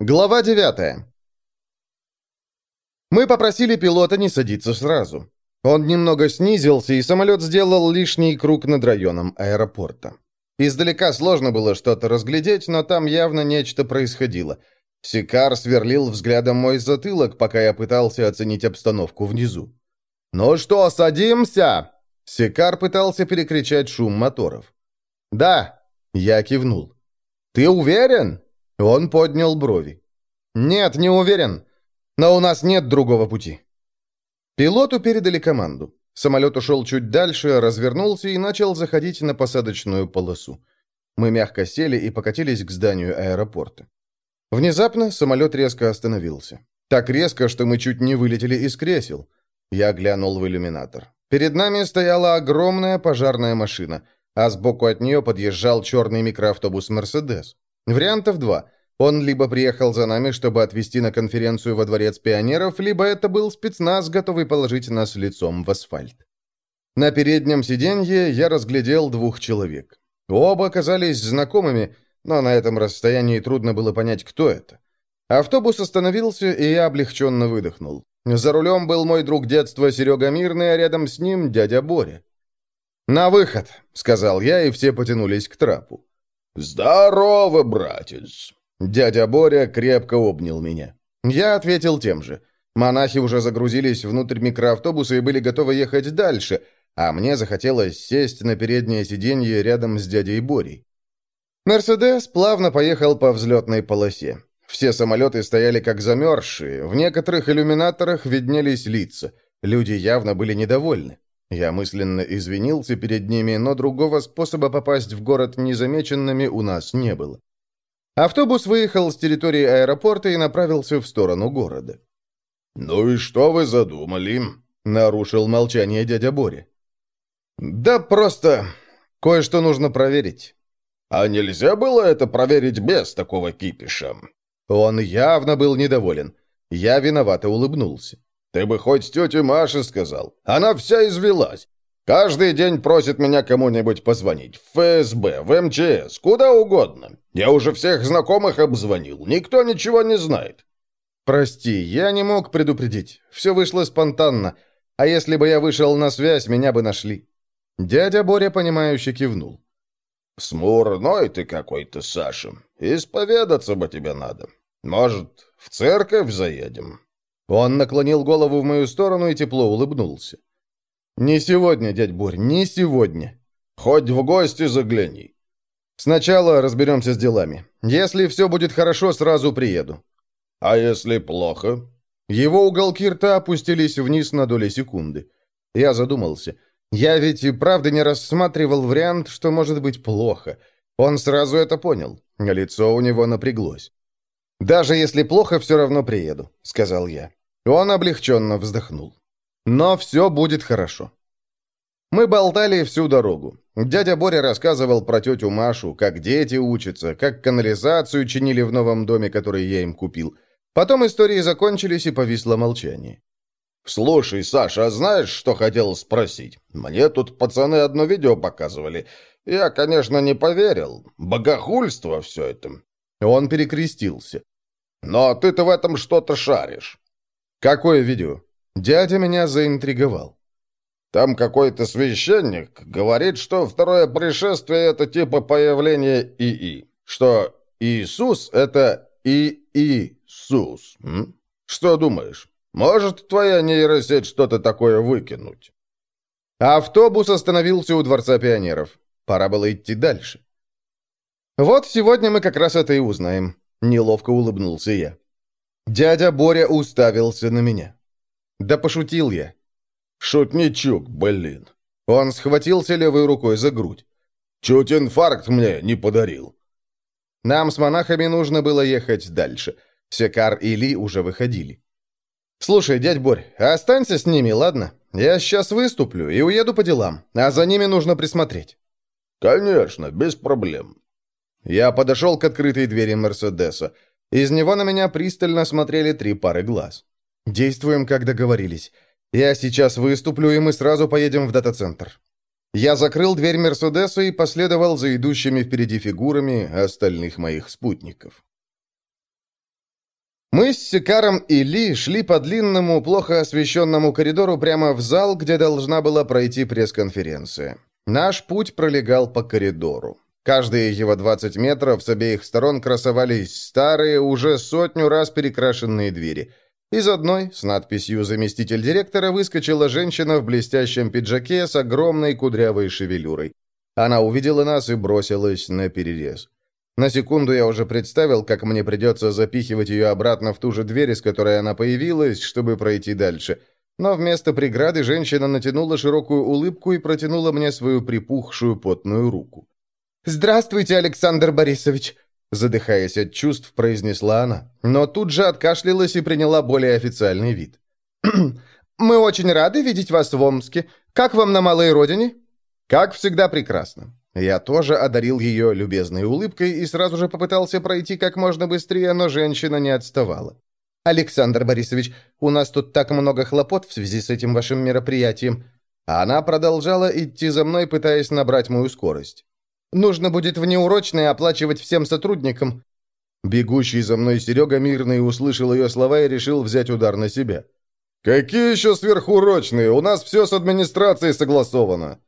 Глава 9 Мы попросили пилота не садиться сразу. Он немного снизился, и самолет сделал лишний круг над районом аэропорта. Издалека сложно было что-то разглядеть, но там явно нечто происходило. Сикар сверлил взглядом мой затылок, пока я пытался оценить обстановку внизу. «Ну что, садимся?» Сикар пытался перекричать шум моторов. «Да», — я кивнул. «Ты уверен?» Он поднял брови. «Нет, не уверен. Но у нас нет другого пути». Пилоту передали команду. Самолет ушел чуть дальше, развернулся и начал заходить на посадочную полосу. Мы мягко сели и покатились к зданию аэропорта. Внезапно самолет резко остановился. Так резко, что мы чуть не вылетели из кресел. Я глянул в иллюминатор. Перед нами стояла огромная пожарная машина, а сбоку от нее подъезжал черный микроавтобус «Мерседес». Вариантов два. Он либо приехал за нами, чтобы отвезти на конференцию во Дворец пионеров, либо это был спецназ, готовый положить нас лицом в асфальт. На переднем сиденье я разглядел двух человек. Оба оказались знакомыми, но на этом расстоянии трудно было понять, кто это. Автобус остановился, и я облегченно выдохнул. За рулем был мой друг детства Серега Мирный, а рядом с ним дядя Боря. «На выход», — сказал я, и все потянулись к трапу. «Здорово, братец!» Дядя Боря крепко обнял меня. Я ответил тем же. Монахи уже загрузились внутрь микроавтобуса и были готовы ехать дальше, а мне захотелось сесть на переднее сиденье рядом с дядей Борей. «Мерседес» плавно поехал по взлетной полосе. Все самолеты стояли как замерзшие, в некоторых иллюминаторах виднелись лица. Люди явно были недовольны. Я мысленно извинился перед ними, но другого способа попасть в город незамеченными у нас не было. Автобус выехал с территории аэропорта и направился в сторону города. «Ну и что вы задумали?» — нарушил молчание дядя Боря. «Да просто кое-что нужно проверить». «А нельзя было это проверить без такого кипиша?» Он явно был недоволен. Я виновато улыбнулся. «Ты бы хоть тете Маше сказал. Она вся извелась. Каждый день просит меня кому-нибудь позвонить. В ФСБ, в МЧС, куда угодно. Я уже всех знакомых обзвонил. Никто ничего не знает. Прости, я не мог предупредить. Все вышло спонтанно. А если бы я вышел на связь, меня бы нашли. Дядя Боря, понимающе кивнул. «Смурной ты какой-то, Саша. Исповедаться бы тебе надо. Может, в церковь заедем?» Он наклонил голову в мою сторону и тепло улыбнулся. «Не сегодня, дядь Борь, не сегодня. Хоть в гости загляни». «Сначала разберемся с делами. Если все будет хорошо, сразу приеду». «А если плохо?» Его уголки рта опустились вниз на доли секунды. Я задумался. Я ведь и правда не рассматривал вариант, что может быть плохо. Он сразу это понял. Лицо у него напряглось. «Даже если плохо, все равно приеду», — сказал я. Он облегченно вздохнул. Но все будет хорошо. Мы болтали всю дорогу. Дядя Боря рассказывал про тетю Машу, как дети учатся, как канализацию чинили в новом доме, который я им купил. Потом истории закончились, и повисло молчание. «Слушай, Саша, а знаешь, что хотел спросить? Мне тут пацаны одно видео показывали. Я, конечно, не поверил. Богохульство все это». Он перекрестился. «Но ты-то в этом что-то шаришь». «Какое видео?» Дядя меня заинтриговал. Там какой-то священник говорит, что второе пришествие — это типа появление ИИ. Что Иисус — это ИИСус. М? Что думаешь? Может твоя нейросеть что-то такое выкинуть? Автобус остановился у Дворца пионеров. Пора было идти дальше. «Вот сегодня мы как раз это и узнаем», — неловко улыбнулся я. Дядя Боря уставился на меня. Да пошутил я. Шутничок, блин. Он схватился левой рукой за грудь. Чуть инфаркт мне не подарил. Нам с монахами нужно было ехать дальше. Секар и Ли уже выходили. «Слушай, дядь Борь, останься с ними, ладно? Я сейчас выступлю и уеду по делам, а за ними нужно присмотреть». «Конечно, без проблем». Я подошел к открытой двери Мерседеса. Из него на меня пристально смотрели три пары глаз. «Действуем, как договорились. Я сейчас выступлю, и мы сразу поедем в дата-центр». Я закрыл дверь Мерседеса и последовал за идущими впереди фигурами остальных моих спутников. Мы с Сикаром и Ли шли по длинному, плохо освещенному коридору прямо в зал, где должна была пройти пресс-конференция. Наш путь пролегал по коридору. Каждые его 20 метров с обеих сторон красовались старые, уже сотню раз перекрашенные двери. Из одной, с надписью «Заместитель директора», выскочила женщина в блестящем пиджаке с огромной кудрявой шевелюрой. Она увидела нас и бросилась на перерез. На секунду я уже представил, как мне придется запихивать ее обратно в ту же дверь, из которой она появилась, чтобы пройти дальше. Но вместо преграды женщина натянула широкую улыбку и протянула мне свою припухшую потную руку. «Здравствуйте, Александр Борисович!» Задыхаясь от чувств, произнесла она, но тут же откашлялась и приняла более официальный вид. «Мы очень рады видеть вас в Омске. Как вам на малой родине?» «Как всегда прекрасно. Я тоже одарил ее любезной улыбкой и сразу же попытался пройти как можно быстрее, но женщина не отставала. «Александр Борисович, у нас тут так много хлопот в связи с этим вашим мероприятием». она продолжала идти за мной, пытаясь набрать мою скорость. «Нужно будет внеурочное оплачивать всем сотрудникам». Бегущий за мной Серега Мирный услышал ее слова и решил взять удар на себя. «Какие еще сверхурочные? У нас все с администрацией согласовано».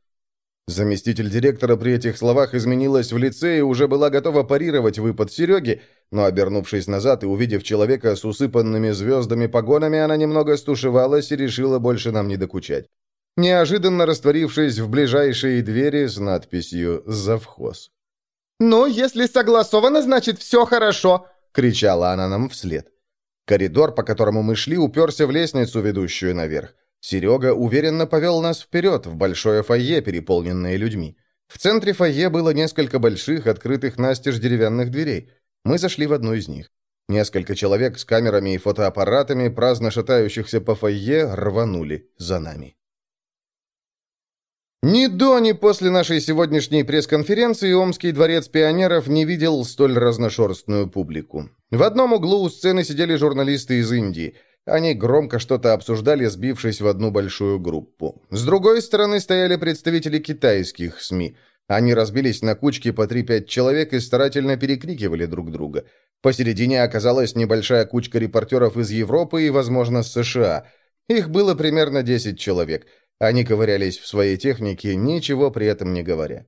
Заместитель директора при этих словах изменилась в лице и уже была готова парировать выпад Сереги, но, обернувшись назад и увидев человека с усыпанными звездами погонами, она немного стушевалась и решила больше нам не докучать. Неожиданно растворившись в ближайшие двери с надписью «Завхоз». «Ну, если согласовано, значит, все хорошо!» — кричала она нам вслед. Коридор, по которому мы шли, уперся в лестницу, ведущую наверх. Серега уверенно повел нас вперед, в большое фойе, переполненное людьми. В центре фойе было несколько больших, открытых настежь деревянных дверей. Мы зашли в одну из них. Несколько человек с камерами и фотоаппаратами, праздно шатающихся по фойе, рванули за нами. Ни до, ни после нашей сегодняшней пресс-конференции Омский дворец пионеров не видел столь разношерстную публику. В одном углу у сцены сидели журналисты из Индии – они громко что-то обсуждали, сбившись в одну большую группу. С другой стороны стояли представители китайских СМИ. Они разбились на кучки по 3-5 человек и старательно перекрикивали друг друга. Посередине оказалась небольшая кучка репортеров из Европы и, возможно, США. Их было примерно 10 человек. Они ковырялись в своей технике, ничего при этом не говоря.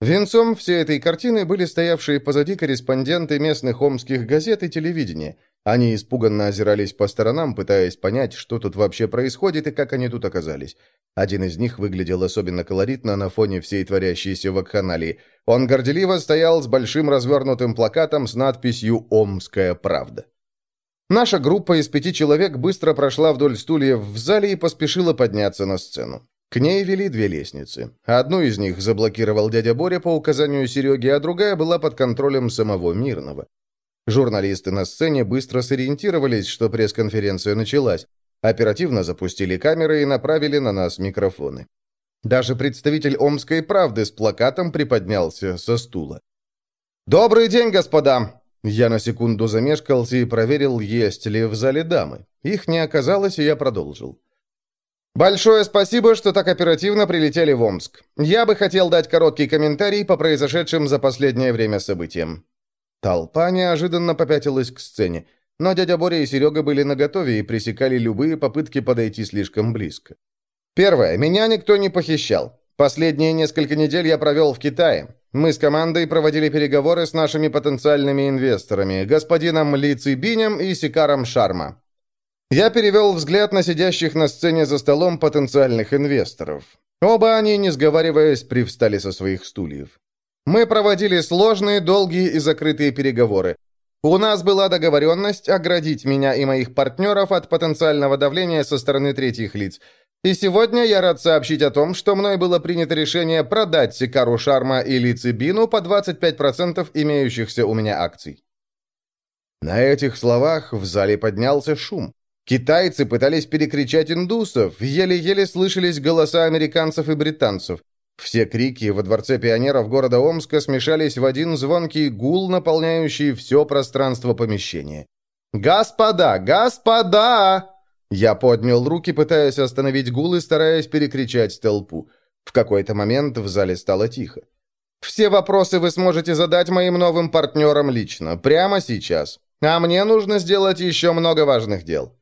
Венцом всей этой картины были стоявшие позади корреспонденты местных омских газет и телевидения. Они испуганно озирались по сторонам, пытаясь понять, что тут вообще происходит и как они тут оказались. Один из них выглядел особенно колоритно на фоне всей творящейся вакханалии. Он горделиво стоял с большим развернутым плакатом с надписью «Омская правда». Наша группа из пяти человек быстро прошла вдоль стульев в зале и поспешила подняться на сцену. К ней вели две лестницы. Одну из них заблокировал дядя Боря по указанию Сереги, а другая была под контролем самого Мирного. Журналисты на сцене быстро сориентировались, что пресс-конференция началась. Оперативно запустили камеры и направили на нас микрофоны. Даже представитель «Омской правды» с плакатом приподнялся со стула. «Добрый день, господа!» Я на секунду замешкался и проверил, есть ли в зале дамы. Их не оказалось, и я продолжил. «Большое спасибо, что так оперативно прилетели в Омск. Я бы хотел дать короткий комментарий по произошедшим за последнее время событиям. Толпа неожиданно попятилась к сцене, но дядя Боря и Серега были наготове и пресекали любые попытки подойти слишком близко. Первое. Меня никто не похищал. Последние несколько недель я провел в Китае. Мы с командой проводили переговоры с нашими потенциальными инвесторами, господином Ли Цибинем и Сикаром Шарма. Я перевел взгляд на сидящих на сцене за столом потенциальных инвесторов. Оба они, не сговариваясь, привстали со своих стульев. Мы проводили сложные, долгие и закрытые переговоры. У нас была договоренность оградить меня и моих партнеров от потенциального давления со стороны третьих лиц. И сегодня я рад сообщить о том, что мной было принято решение продать Сикару Шарма и Лицебину по 25% имеющихся у меня акций. На этих словах в зале поднялся шум. Китайцы пытались перекричать индусов, еле-еле слышались голоса американцев и британцев. Все крики во Дворце пионеров города Омска смешались в один звонкий гул, наполняющий все пространство помещения. «Господа! Господа!» Я поднял руки, пытаясь остановить гул и стараясь перекричать толпу. В какой-то момент в зале стало тихо. «Все вопросы вы сможете задать моим новым партнерам лично, прямо сейчас. А мне нужно сделать еще много важных дел».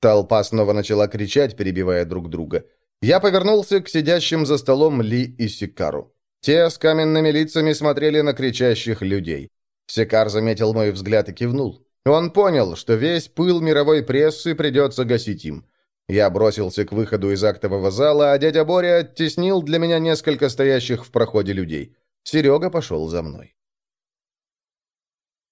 Толпа снова начала кричать, перебивая друг друга. Я повернулся к сидящим за столом Ли и Сикару. Те с каменными лицами смотрели на кричащих людей. Секар заметил мой взгляд и кивнул. Он понял, что весь пыл мировой прессы придется гасить им. Я бросился к выходу из актового зала, а дядя Боря оттеснил для меня несколько стоящих в проходе людей. Серега пошел за мной.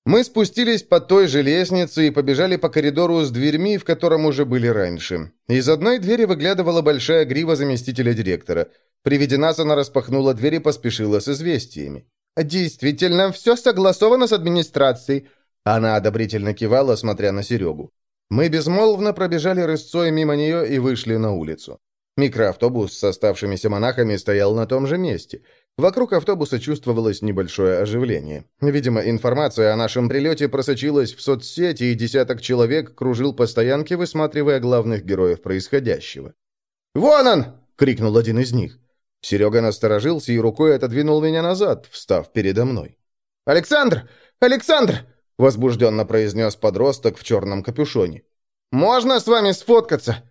Мы спустились по той же лестнице и побежали по коридору с дверьми, в котором уже были раньше. Из одной двери выглядывала большая грива заместителя директора. При виде нас она распахнула дверь и поспешила с известиями. «Действительно, все согласовано с администрацией». Она одобрительно кивала, смотря на Серегу. Мы безмолвно пробежали рысцой мимо нее и вышли на улицу. Микроавтобус с оставшимися монахами стоял на том же месте. Вокруг автобуса чувствовалось небольшое оживление. Видимо, информация о нашем прилете просочилась в соцсети, и десяток человек кружил по стоянке, высматривая главных героев происходящего. «Вон он!» — крикнул один из них. Серега насторожился и рукой отодвинул меня назад, встав передо мной. «Александр! Александр!» — возбужденно произнес подросток в черном капюшоне. «Можно с вами сфоткаться?»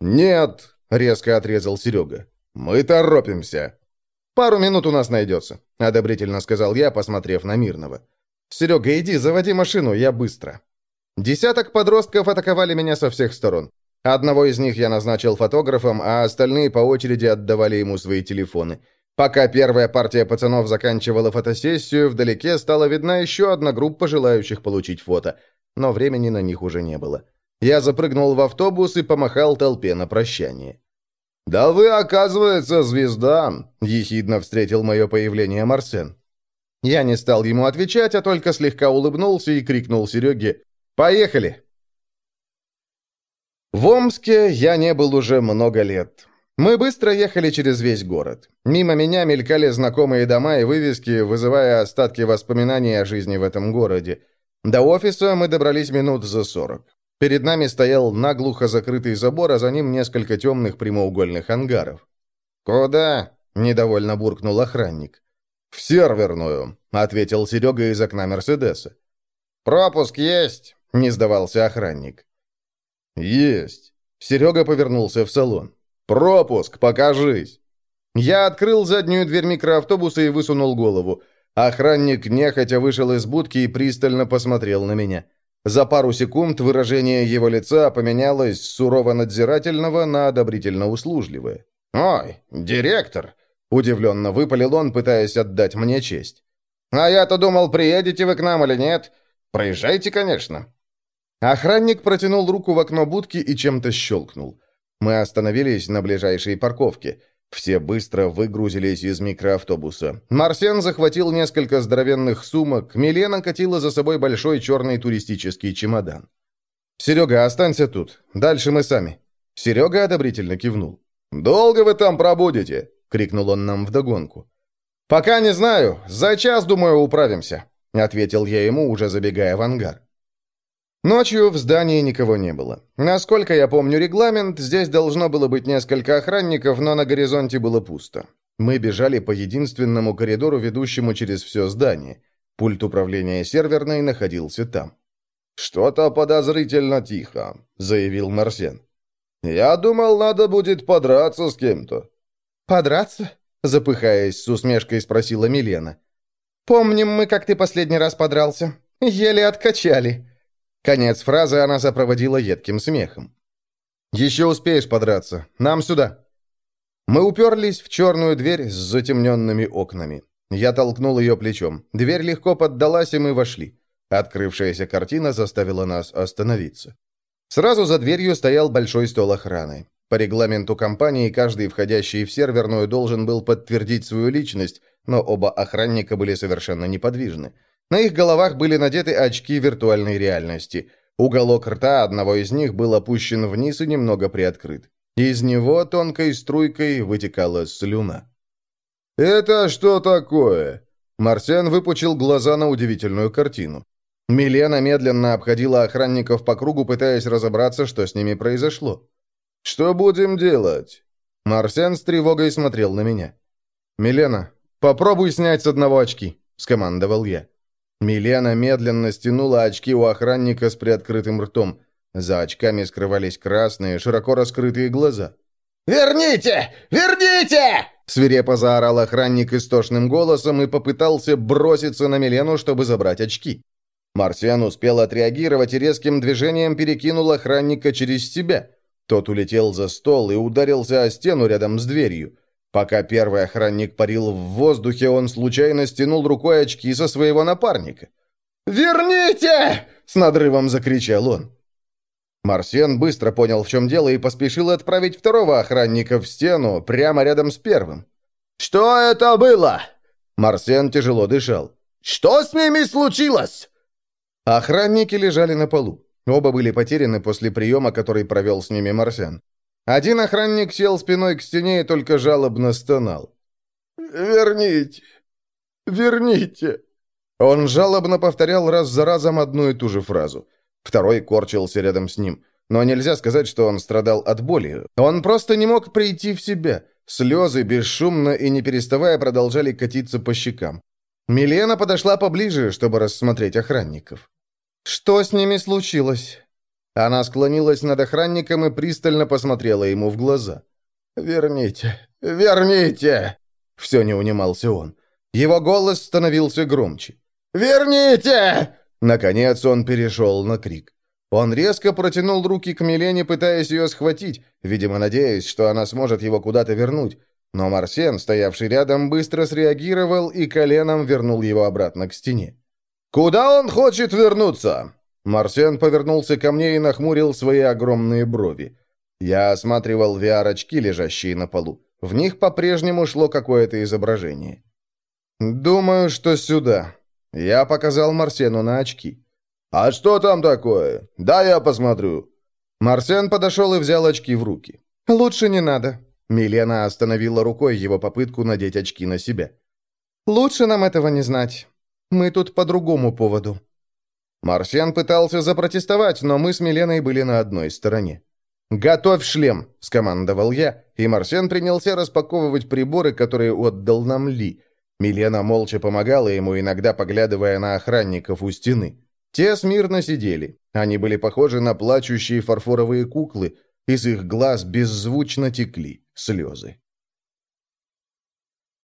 «Нет!» — резко отрезал Серега. «Мы торопимся!» «Пару минут у нас найдется», — одобрительно сказал я, посмотрев на Мирного. «Серега, иди, заводи машину, я быстро». Десяток подростков атаковали меня со всех сторон. Одного из них я назначил фотографом, а остальные по очереди отдавали ему свои телефоны. Пока первая партия пацанов заканчивала фотосессию, вдалеке стала видна еще одна группа желающих получить фото, но времени на них уже не было. Я запрыгнул в автобус и помахал толпе на прощание. «Да вы, оказывается, звезда!» — ехидно встретил мое появление Марсен. Я не стал ему отвечать, а только слегка улыбнулся и крикнул Сереге «Поехали!». В Омске я не был уже много лет. Мы быстро ехали через весь город. Мимо меня мелькали знакомые дома и вывески, вызывая остатки воспоминаний о жизни в этом городе. До офиса мы добрались минут за сорок. Перед нами стоял наглухо закрытый забор, а за ним несколько темных прямоугольных ангаров. «Куда?» – недовольно буркнул охранник. «В серверную», – ответил Серега из окна Мерседеса. «Пропуск есть?» – не сдавался охранник. «Есть». Серега повернулся в салон. «Пропуск, покажись!» Я открыл заднюю дверь микроавтобуса и высунул голову. Охранник нехотя вышел из будки и пристально посмотрел на меня. За пару секунд выражение его лица поменялось с сурово-надзирательного на одобрительно-услужливое. «Ой, директор!» — удивленно выпалил он, пытаясь отдать мне честь. «А я-то думал, приедете вы к нам или нет. Проезжайте, конечно». Охранник протянул руку в окно будки и чем-то щелкнул. Мы остановились на ближайшей парковке. Все быстро выгрузились из микроавтобуса. Марсен захватил несколько здоровенных сумок, Милена катила за собой большой черный туристический чемодан. «Серега, останься тут. Дальше мы сами». Серега одобрительно кивнул. «Долго вы там пробудете?» — крикнул он нам вдогонку. «Пока не знаю. За час, думаю, управимся», — ответил я ему, уже забегая в ангар. Ночью в здании никого не было. Насколько я помню регламент, здесь должно было быть несколько охранников, но на горизонте было пусто. Мы бежали по единственному коридору, ведущему через все здание. Пульт управления серверной находился там. «Что-то подозрительно тихо», — заявил Марсен. «Я думал, надо будет подраться с кем-то». «Подраться?» — запыхаясь, с усмешкой спросила Милена. «Помним мы, как ты последний раз подрался. Еле откачали». Конец фразы она запроводила едким смехом. «Еще успеешь подраться. Нам сюда». Мы уперлись в черную дверь с затемненными окнами. Я толкнул ее плечом. Дверь легко поддалась, и мы вошли. Открывшаяся картина заставила нас остановиться. Сразу за дверью стоял большой стол охраны. По регламенту компании каждый входящий в серверную должен был подтвердить свою личность, но оба охранника были совершенно неподвижны. На их головах были надеты очки виртуальной реальности. Уголок рта одного из них был опущен вниз и немного приоткрыт. Из него тонкой струйкой вытекала слюна. «Это что такое?» Марсиан выпучил глаза на удивительную картину. Милена медленно обходила охранников по кругу, пытаясь разобраться, что с ними произошло. «Что будем делать?» Марсиан с тревогой смотрел на меня. «Милена, попробуй снять с одного очки», — скомандовал я. Милена медленно стянула очки у охранника с приоткрытым ртом. За очками скрывались красные, широко раскрытые глаза. «Верните! Верните!» Свирепо заорал охранник истошным голосом и попытался броситься на Милену, чтобы забрать очки. Марсиан успел отреагировать и резким движением перекинул охранника через себя. Тот улетел за стол и ударился о стену рядом с дверью. Пока первый охранник парил в воздухе, он случайно стянул рукой очки со своего напарника. «Верните!» — с надрывом закричал он. Марсиан быстро понял, в чем дело, и поспешил отправить второго охранника в стену, прямо рядом с первым. «Что это было?» Марсиан тяжело дышал. «Что с ними случилось?» Охранники лежали на полу. Оба были потеряны после приема, который провел с ними Марсиан. Один охранник сел спиной к стене и только жалобно стонал. «Верните! Верните!» Он жалобно повторял раз за разом одну и ту же фразу. Второй корчился рядом с ним. Но нельзя сказать, что он страдал от боли. Он просто не мог прийти в себя. Слезы бесшумно и не переставая продолжали катиться по щекам. Милена подошла поближе, чтобы рассмотреть охранников. «Что с ними случилось?» Она склонилась над охранником и пристально посмотрела ему в глаза. «Верните! Верните!» Все не унимался он. Его голос становился громче. «Верните!» Наконец он перешел на крик. Он резко протянул руки к Милене, пытаясь ее схватить, видимо, надеясь, что она сможет его куда-то вернуть. Но Марсен, стоявший рядом, быстро среагировал и коленом вернул его обратно к стене. «Куда он хочет вернуться?» Марсиан повернулся ко мне и нахмурил свои огромные брови. Я осматривал VR-очки, лежащие на полу. В них по-прежнему шло какое-то изображение. «Думаю, что сюда». Я показал Марсену на очки. «А что там такое? Да, я посмотрю». Марсен подошел и взял очки в руки. «Лучше не надо». Милена остановила рукой его попытку надеть очки на себя. «Лучше нам этого не знать. Мы тут по другому поводу». Марсиан пытался запротестовать, но мы с Миленой были на одной стороне. «Готовь шлем!» – скомандовал я, и Марсиан принялся распаковывать приборы, которые отдал нам Ли. Милена молча помогала ему, иногда поглядывая на охранников у стены. Те смирно сидели. Они были похожи на плачущие фарфоровые куклы. Из их глаз беззвучно текли слезы.